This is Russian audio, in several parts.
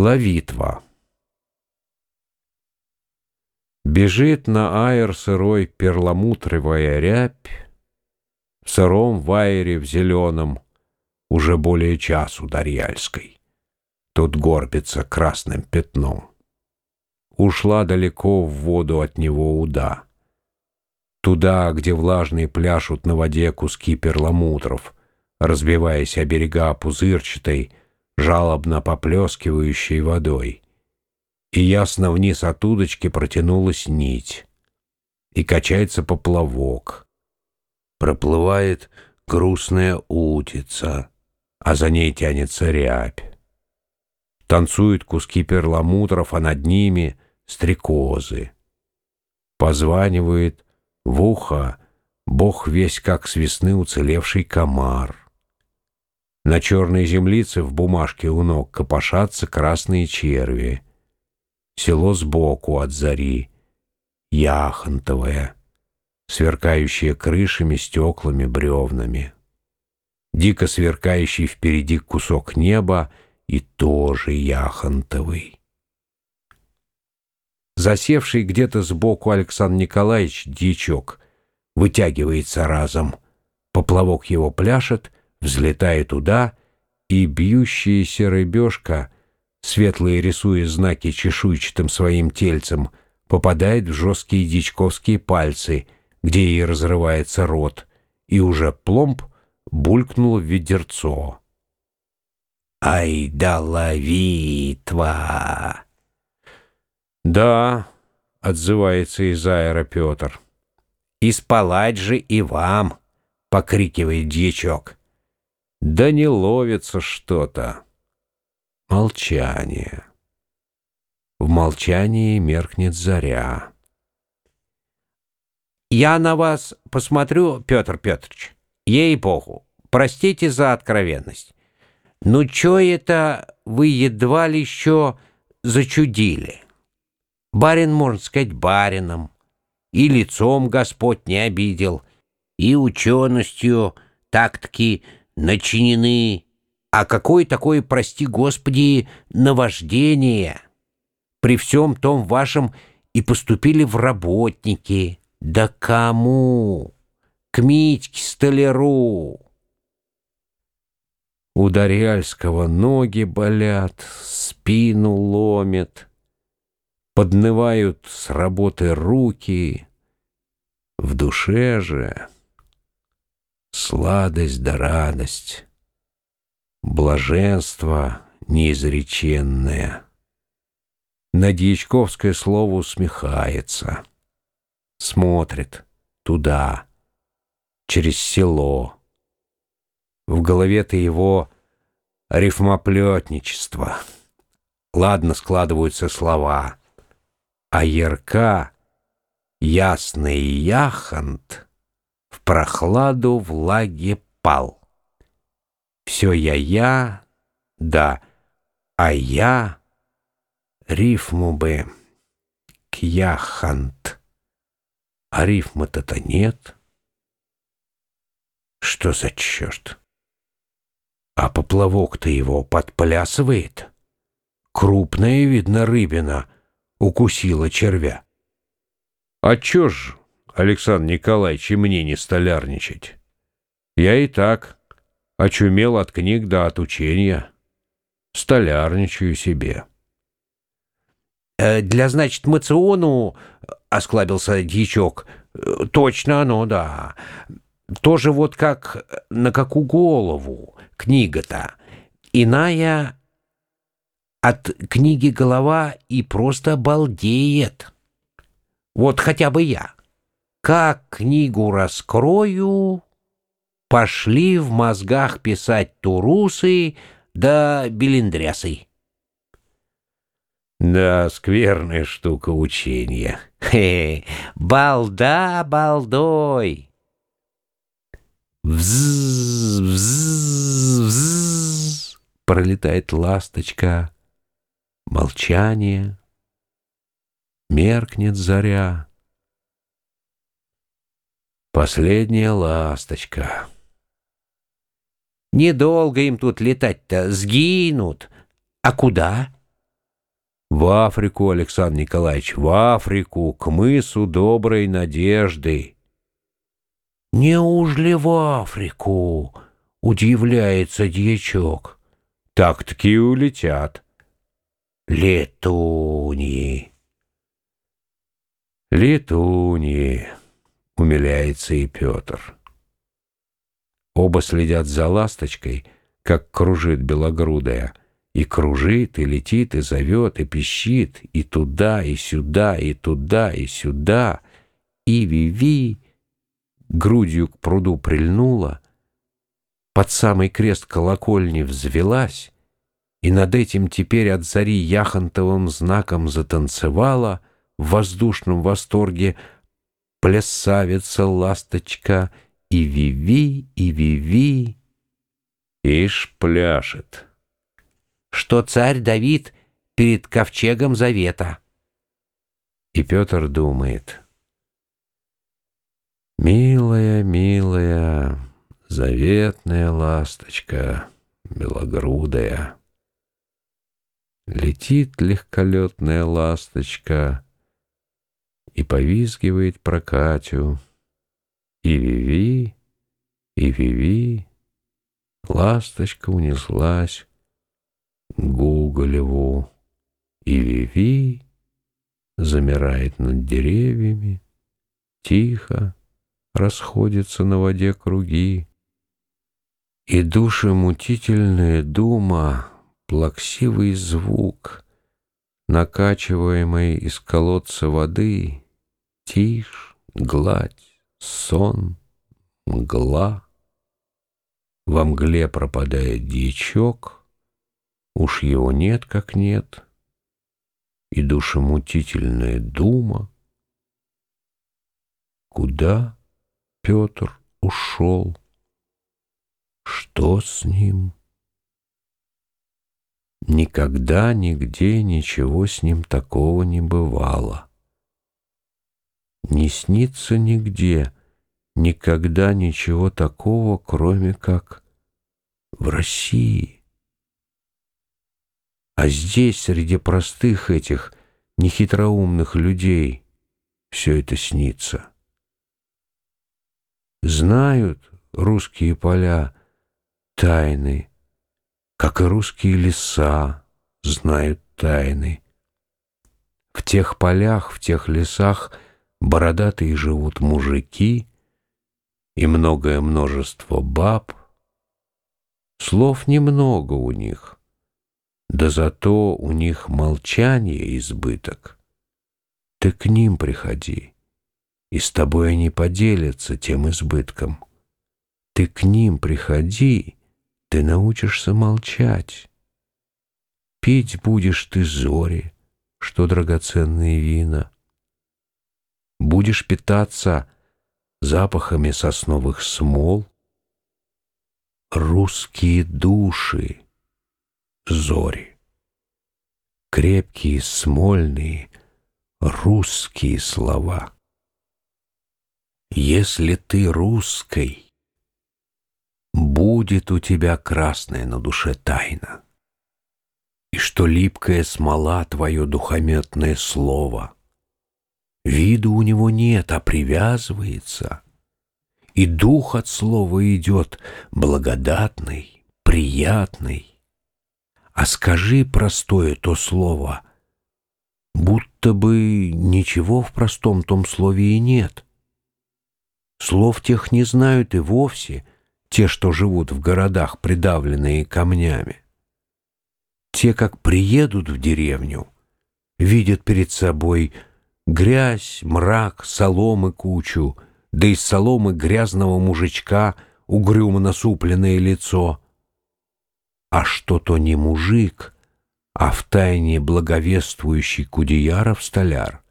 Ловитва. Бежит на аэр сырой перламутровая рябь, В сыром ваере в зеленом, Уже более часу Дарьяльской. Тут горбится красным пятном. Ушла далеко в воду от него уда. Туда, где влажные пляшут на воде куски перламутров, Разбиваясь о берега пузырчатой, жалобно поплескивающей водой. И ясно вниз от удочки протянулась нить. И качается поплавок. Проплывает грустная утица, а за ней тянется рябь. Танцуют куски перламутров, а над ними стрекозы. Позванивает в ухо бог весь как с весны уцелевший комар. На черной землице в бумажке у ног копошатся красные черви. Село сбоку от зари, яхонтовое, сверкающее крышами, стеклами, бревнами. Дико сверкающий впереди кусок неба и тоже яхонтовый. Засевший где-то сбоку Александр Николаевич дьячок вытягивается разом. Поплавок его пляшет — взлетая туда, и бьющаяся рыбешка, светлые рисуя знаки чешуйчатым своим тельцем, попадает в жесткие дичковские пальцы, где ей разрывается рот, и уже пломб булькнул в ведерцо. «Ай да ловитва!» «Да», — отзывается из аэро Петр. «И же и вам!» — покрикивает дьячок. Да не ловится что-то. Молчание. В молчании меркнет заря. Я на вас посмотрю, Петр Петрович, ей-богу, простите за откровенность. Ну, чё это вы едва ли еще зачудили? Барин, можно сказать, барином, и лицом Господь не обидел, и ученостью так-таки начинены. А какое такое, прости господи, наваждение? При всем том вашем и поступили в работники. Да кому? К Митьке Столяру. У Дарьяльского ноги болят, спину ломит, Поднывают с работы руки. В душе же сладость да радость, блаженство неизреченное. На слово усмехается, смотрит туда, через село. В голове-то его рифмоплетничество. Ладно складываются слова, а ярка, ясный в прохладу влаги пал. Все я-я, да, а я рифму бы кьяхант. А рифма-то-то нет. Что за черт? А поплавок-то его подплясывает. Крупная, видно, рыбина укусила червя. А чё ж Александр Николаевич, и мне не столярничать. Я и так очумел от книг да от учения. Столярничаю себе. Э, «Для, значит, мациону, — осклабился дьячок, — точно оно, да. Тоже вот как на какую голову книга-то. Иная от книги голова и просто балдеет. Вот хотя бы я. Как книгу раскрою, пошли в мозгах писать турусы да белиндрясы. Да, скверная штука учения. Хе, балда балдой. Вз, вз, вз, пролетает ласточка. Молчание. Меркнет заря. Последняя ласточка. Недолго им тут летать-то, сгинут. А куда? В Африку, Александр Николаевич, в Африку, к мысу доброй надежды. Неужели в Африку? Удивляется дьячок. Так-таки улетят. Летуньи. Летуньи, умиляется и Петр. Оба следят за ласточкой, как кружит белогрудая. И кружит, и летит, и зовет, и пищит, и туда, и сюда, и туда, и сюда. И Виви грудью к пруду прильнула, под самый крест колокольни взвелась, и над этим теперь от зари яхонтовым знаком затанцевала в воздушном восторге плясавица ласточка и Виви, и Виви. Ишь пляшет. Что царь Давид перед ковчегом завета. И Петр думает. Милая, милая, заветная ласточка, белогрудая. Летит легколетная ласточка и повизгивает про Катю. И Виви, и Виви, ласточка унеслась к Гуголеву, и Виви замирает над деревьями, тихо расходятся на воде круги, и душемутительная дума, плаксивый звук, накачиваемый из колодца воды, тишь, гладь, сон, мгла. Во мгле пропадает дьячок, уж его нет как нет, и душемутительная дума. Куда Петр ушел? Что с ним? Никогда нигде ничего с ним такого не бывало. Не снится нигде, никогда ничего такого, кроме как в России. А здесь, среди простых этих нехитроумных людей, все это снится. Знают русские поля тайны, как и русские леса знают тайны. В тех полях, в тех лесах — бородатые живут мужики и многое множество баб. Слов немного у них, да зато у них молчание избыток. Ты к ним приходи, и с тобой они поделятся тем избытком. Ты к ним приходи, ты научишься молчать. Пить будешь ты зори, что драгоценные вина — будешь питаться запахами сосновых смол, русские души, зори, крепкие смольные русские слова. Если ты русской, будет у тебя красная на душе тайна, и что липкая смола твое духометное слово — Виду у него нет, а привязывается. И дух от слова идет благодатный, приятный. А скажи простое то слово, будто бы ничего в простом том слове и нет. Слов тех не знают и вовсе те, что живут в городах, придавленные камнями. Те, как приедут в деревню, видят перед собой — Грязь, мрак, соломы кучу, да из соломы грязного мужичка угрюмо насупленное лицо. А что-то не мужик, а втайне благовествующий Кудеяров столяр.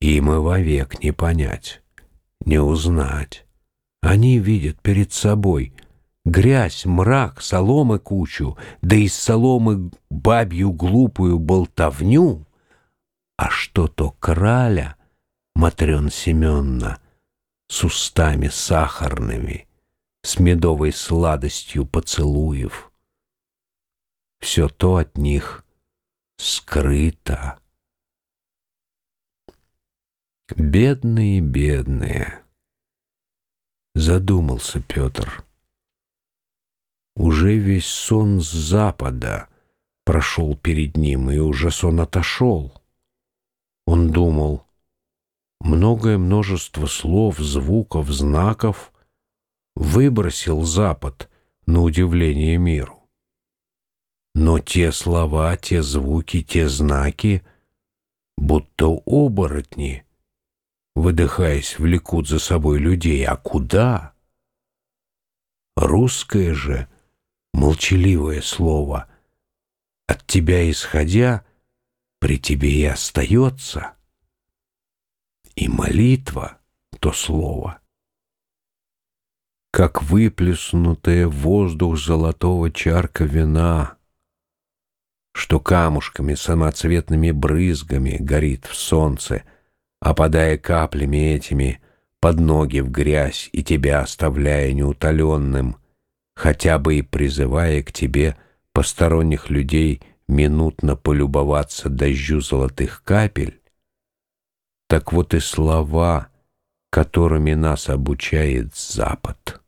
Им и вовек не понять, не узнать. Они видят перед собой грязь, мрак, соломы кучу, да из соломы бабью глупую болтовню — а что-то краля, Матрен Семенна, с устами сахарными, с медовой сладостью поцелуев. Все то от них скрыто. Бедные, бедные, задумался Петр. Уже весь сон с запада прошел перед ним, и уже сон отошел. Он думал, многое множество слов, звуков, знаков выбросил Запад на удивление миру. Но те слова, те звуки, те знаки, будто оборотни, выдыхаясь, влекут за собой людей. А куда? Русское же, молчаливое слово, от тебя исходя, при тебе и остается. И молитва — то слово — как выплеснутая в воздух золотого чарка вина, что камушками самоцветными брызгами горит в солнце, опадая каплями этими под ноги в грязь и тебя оставляя неутоленным, хотя бы и призывая к тебе посторонних людей минутно полюбоваться дождю золотых капель, так вот и слова, которыми нас обучает Запад.